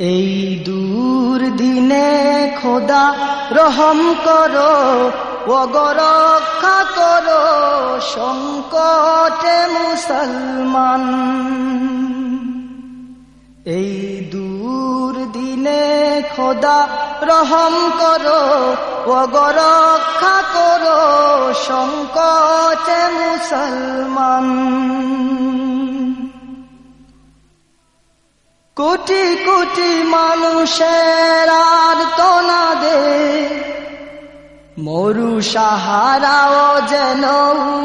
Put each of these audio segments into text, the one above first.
এই দূর দিনে খোদা রহম করো, অগরক্ষা করো সংকটে মুসলমান। এই দূর দিনে খোদা রহম করো, অগরক্ষা করো সংকটে মুসলমান। কোটি কোটি মানুষের আর দে। মরু সাহারাও যেন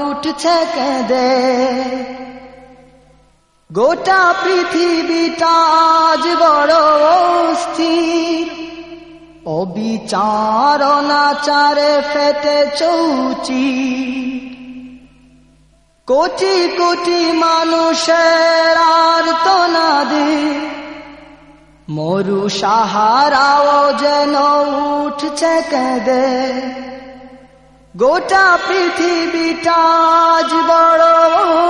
উঠছে কেঁদে। গোটা পৃথিবীটা আজ বড় অস্থির। অবিচারণাচারে ফেটে চৌচি। কোটি কোটি মানুষের আর তোনাদি মরু সাহারাও যেন উঠছে কেঁদে গোটা পৃথিবীটা আজ বড়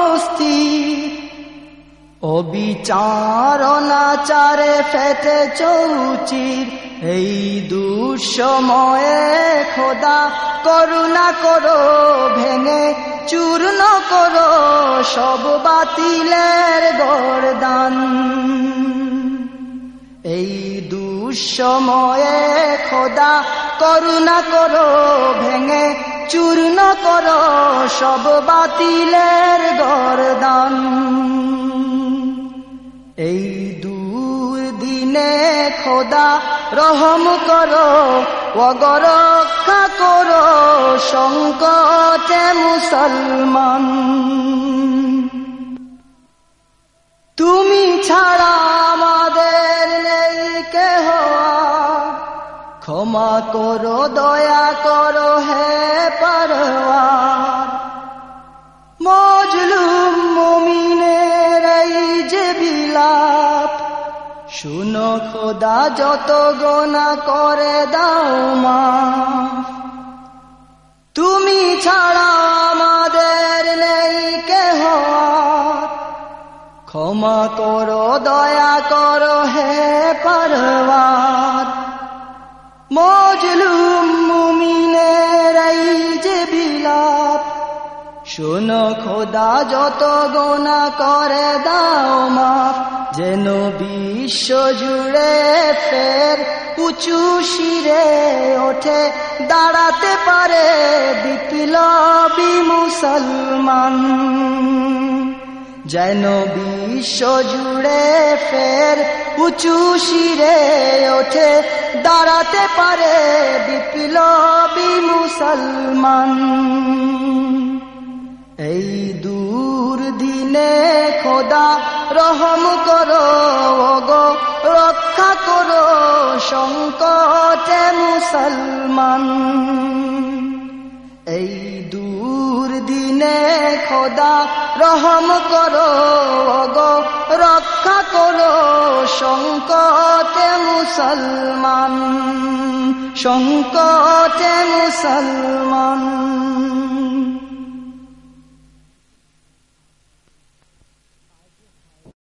অস্থির অবিচারণাচারে ফেটে চৌচির এই দুঃসময়ে খোদা করুণা করো ভেঙে চূর্ণ করো সব বাতিলের গরদান এই দুঃসময়ে খোদা করুণা করো, ভেঙে চূর্ণ করো সব বাতিলের গরদান। এই দুই দিনে খোদা রহম করো, অগরক্ষা করো সংকটে মুসলমান। তুমি ছাড়া ক্ষমা করো, দয়া করো, হে পারওয়ার। মজলুম মমিনের এই যে বিলাপ, শুনো খোদা, যত গোনা করে দাও মা তুমি ছাড়া আমাদের নেই কেহ ক্ষমা করো, দয়া করো, হে পারওয়ার। মজলুম মুমিনের যে বিলাপ। শোনো খোদা, যত গোনা করে, দাও মাফ যেন বিশ্ব জুড়ে ফের উঁচু শিরে ওঠে, দাঁড়াতে পারে বিপ্লবী মুসলমান। যেন বিশ্ব জুড়ে ফের উঁচু শিরে ওঠে, দাঁড়াতে পারে বিপ্লবী মুসলমান। এই দূর দিনে খোদা রহম করো গো রক্ষা করো সংকটে মুসলমান। এই দূর দিনে খোদা রহম করো গো রক্ষা করো সংকটে মুসলমান সংকটে মুসলমান।